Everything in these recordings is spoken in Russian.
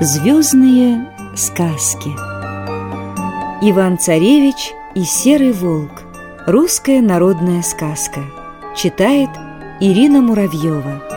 Звездные сказки. Иван-царевич и серый волк. Русская народная сказка. Читает Ирина Муравьева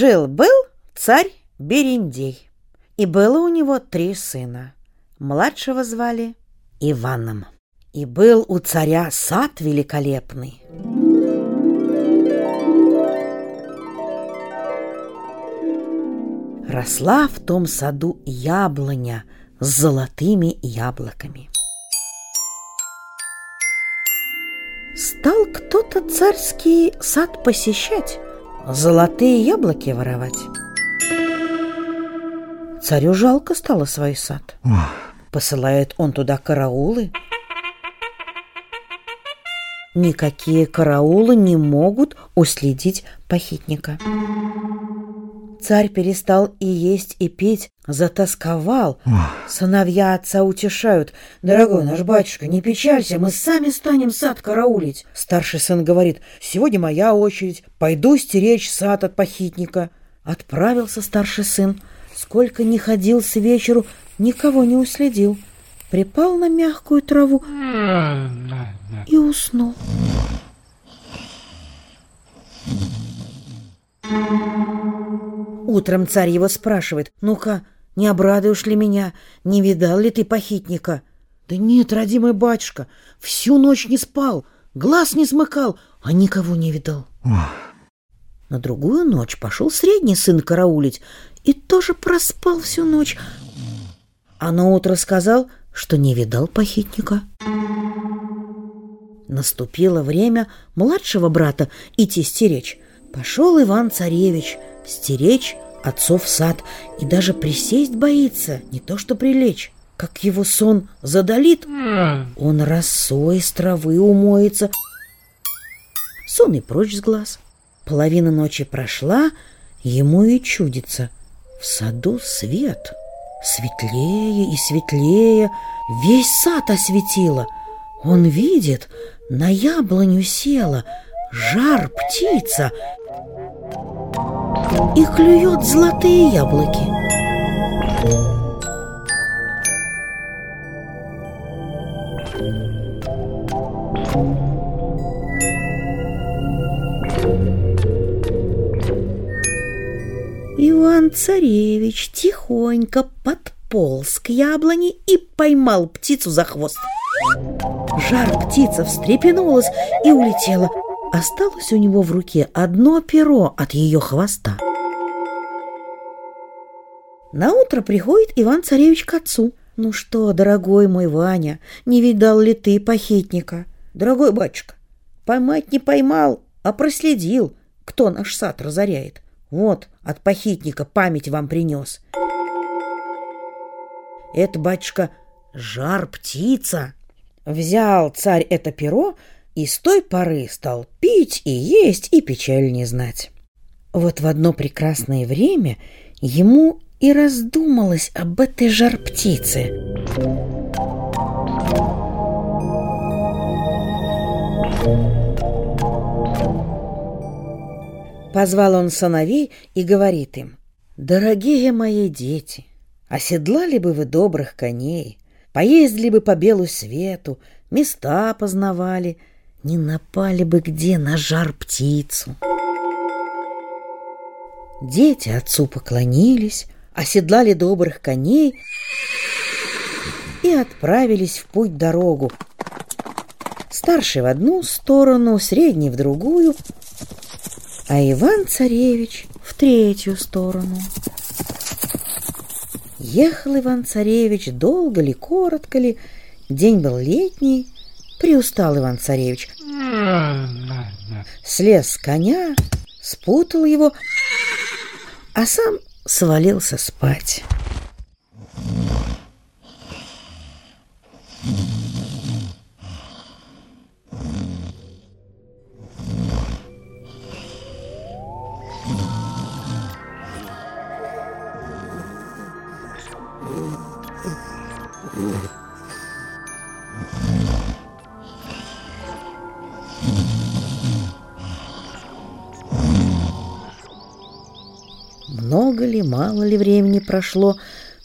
Жил-был царь Берендей, и было у него три сына. Младшего звали Иваном. И был у царя сад великолепный. Росла в том саду яблоня с золотыми яблоками. Стал кто-то царский сад посещать, золотые яблоки воровать. Царю жалко стало свой сад. Посылает он туда караулы. Никакие караулы не могут уследить похитника. Царь перестал и есть, и пить, затасковал. Сыновья отца утешают. «Дорогой наш батюшка, не печалься, мы сами станем сад караулить». Старший сын говорит, «Сегодня моя очередь, пойду стеречь сад от похитника». Отправился старший сын. Сколько ни ходил с вечеру, никого не уследил. Припал на мягкую траву и уснул. Утром царь его спрашивает, «Ну-ка, не обрадуешь ли меня? Не видал ли ты похитника?» «Да нет, родимый батюшка, всю ночь не спал, глаз не смыкал, а никого не видал». На другую ночь пошел средний сын караулить и тоже проспал всю ночь. А на утро сказал, что не видал похитника. Наступило время младшего брата идти стеречь. Пошел Иван-царевич стеречь отцов сад и даже присесть боится, не то что прилечь. Как его сон задалит, он росой с травы умоется. Сон и прочь с глаз. Половина ночи прошла, ему и чудится. В саду свет, светлее и светлее, весь сад осветило. Он видит, на яблоню села, жар птица и клюет золотые яблоки. Иван-царевич тихонько подполз к яблоне и поймал птицу за хвост. Жар птица встрепенулась и улетела. Осталось у него в руке одно перо от ее хвоста. На утро приходит Иван-царевич к отцу. «Ну что, дорогой мой Ваня, не видал ли ты похитника?» «Дорогой батюшка, поймать не поймал, а проследил, кто наш сад разоряет. Вот, от похитника память вам принес». «Это, батюшка, жар-птица». Взял царь это перо и с той поры стал пить и есть и печаль не знать. Вот в одно прекрасное время ему и раздумалась об этой жар-птице. Позвал он сыновей и говорит им, «Дорогие мои дети, оседлали бы вы добрых коней, поездили бы по белу свету, места познавали, не напали бы где на жар-птицу». Дети отцу поклонились, оседлали добрых коней и отправились в путь дорогу. Старший в одну сторону, средний в другую, а Иван-царевич в третью сторону. Ехал Иван-царевич долго ли, коротко ли, день был летний, приустал Иван-царевич. Слез с коня, спутал его, а сам свалился спать. Много ли, мало ли времени прошло,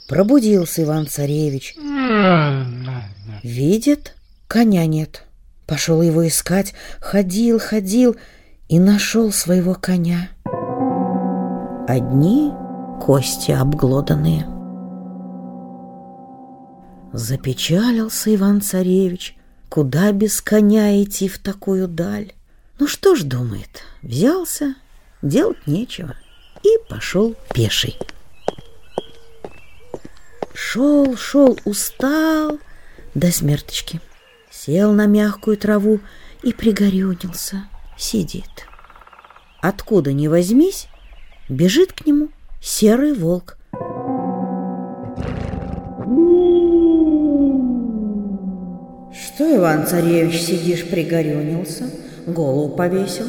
пробудился Иван-царевич. Видит, коня нет. Пошел его искать, ходил, ходил и нашел своего коня. Одни кости обглоданные. Запечалился Иван-царевич, куда без коня идти в такую даль. Ну что ж, думает, взялся, делать нечего, и пошел пеший. Шел, шел, устал до смерточки. Сел на мягкую траву и пригорюнился, сидит. Откуда ни возьмись, бежит к нему серый волк. Что, Иван-царевич, сидишь, пригорюнился, голову повесил?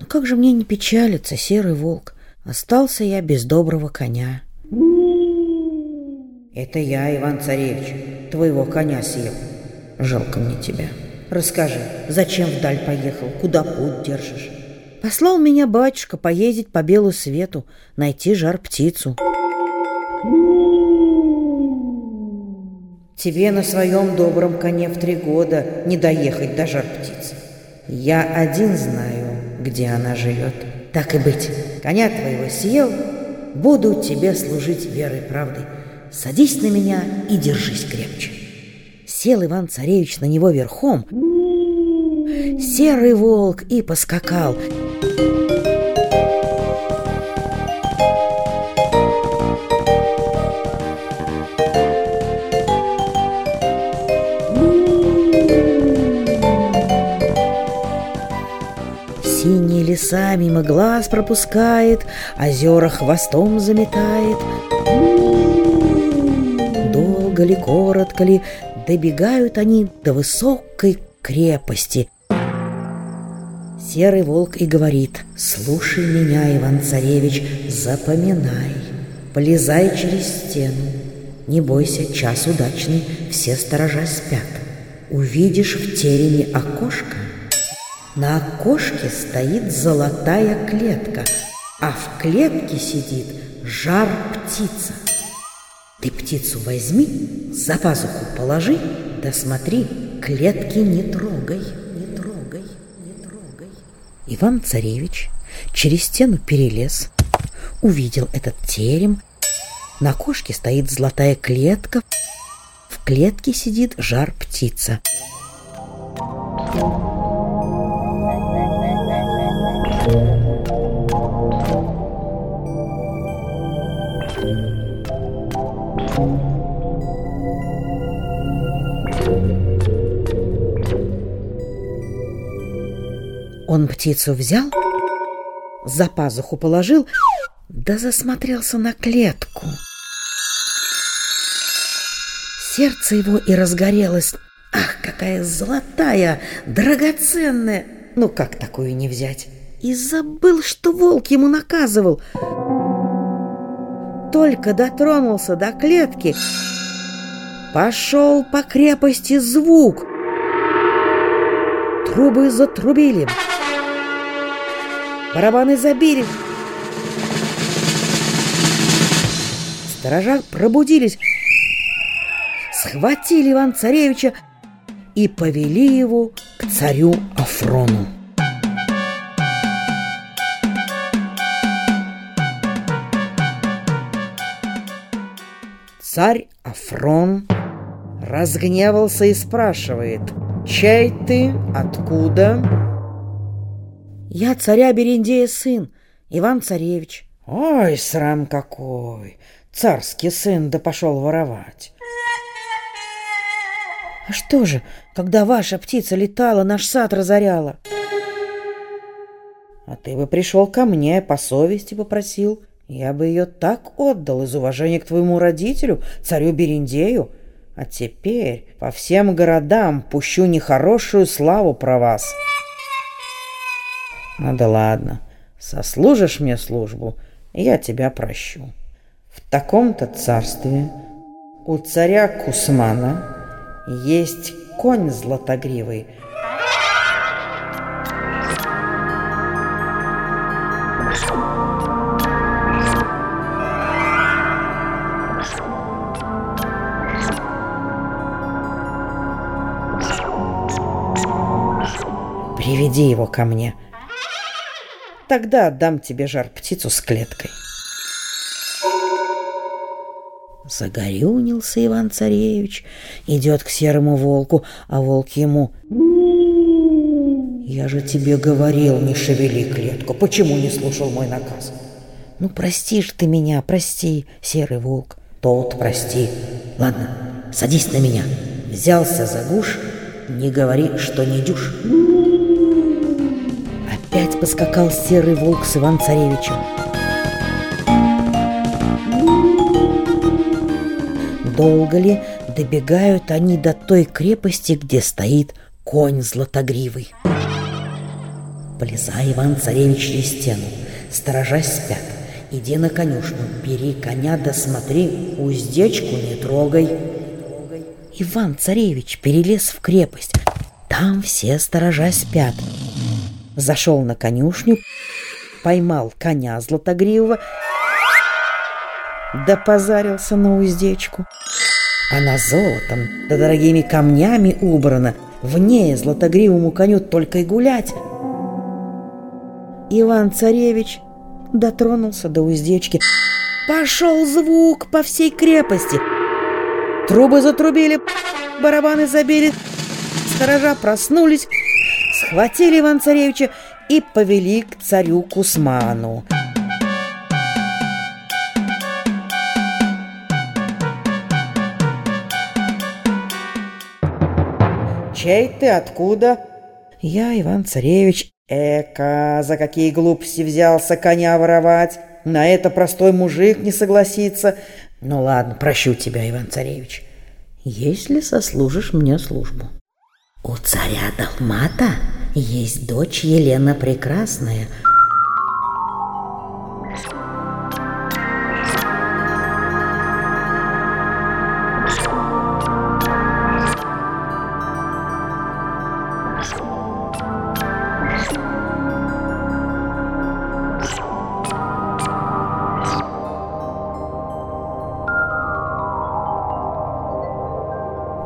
Ну как же мне не печалиться, серый волк? Остался я без доброго коня. Это я, Иван-царевич, твоего коня съел. Жалко мне тебя. Расскажи, зачем вдаль поехал, куда путь держишь? Послал меня батюшка поездить по белу свету, найти жар-птицу. Тебе на своем добром коне в три года не доехать до жар-птицы. Я один знаю, где она живет. Так и быть, коня твоего съел, буду тебе служить верой и правдой. Садись на меня и держись крепче. Сел Иван-царевич на него верхом, серый волк и поскакал. Синие леса мимо глаз пропускает, Озера хвостом заметает. Долго ли, коротко ли, добегают они до высокой крепости. Серый волк и говорит, «Слушай меня, Иван-царевич, запоминай, полезай через стену, не бойся, час удачный, все сторожа спят. Увидишь в тереме окошко, на окошке стоит золотая клетка, а в клетке сидит жар-птица. Ты птицу возьми, за пазуху положи, да смотри, клетки не трогай, не трогай, не трогай. Иван-царевич через стену перелез, увидел этот терем, на окошке стоит золотая клетка, в клетке сидит жар-птица. Он птицу взял, за пазуху положил, да засмотрелся на клетку. Сердце его и разгорелось. Ах, какая золотая, драгоценная! Ну как такую не взять? И забыл, что волк ему наказывал. Только дотронулся до клетки, пошел по крепости звук. Трубы затрубили. Барабаны забили. Сторожа пробудились, схватили Иван-царевича и повели его к царю Афрону. Царь Афрон разгневался и спрашивает, «Чей ты? Откуда?» «Я царя Берендея сын, Иван-царевич». «Ой, срам какой! Царский сын да пошел воровать!» «А что же, когда ваша птица летала, наш сад разоряла?» «А ты бы пришел ко мне, по совести попросил. Я бы ее так отдал из уважения к твоему родителю, царю Берендею. А теперь по всем городам пущу нехорошую славу про вас». Ну да ладно, Сослужишь мне службу, я тебя прощу. В таком-то царстве у царя Кусмана есть конь златогривый. Приведи его ко мне. Тогда отдам тебе жар-птицу с клеткой. Загорюнился Иван-царевич, идет к серому волку, а волк ему... Я же тебе говорил, не шевели клетку. Почему не слушал мой наказ? Ну, прости ж ты меня, прости, серый волк. Тот прости. Ладно, садись на меня. Взялся за гуш, не говори, что не дюшь. Опять поскакал серый волк с Иван-царевичем. Долго ли добегают они до той крепости, где стоит конь златогривый? Полезай, Иван-царевич, через стену, сторожась спят. Иди на конюшню, бери коня, да уздечку не трогай. Иван-царевич перелез в крепость. Там все сторожа спят. Зашел на конюшню, поймал коня златогривого, да позарился на уздечку. Она золотом да дорогими камнями убрана, в ней златогривому коню только и гулять. Иван-царевич дотронулся до уздечки. Пошел звук по всей крепости. Трубы затрубили, барабаны забили, сторожа проснулись, схватили Иван-царевича и повели к царю Кусману. «Чей ты? Откуда?» «Я Иван-царевич. Эка, за какие глупости взялся коня воровать? На это простой мужик не согласится. Ну ладно, прощу тебя, Иван-царевич, если сослужишь мне службу». У царя Далмата есть дочь Елена Прекрасная –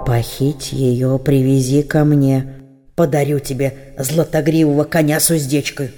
Похить ее, привези ко мне. Подарю тебе златогривого коня с уздечкой.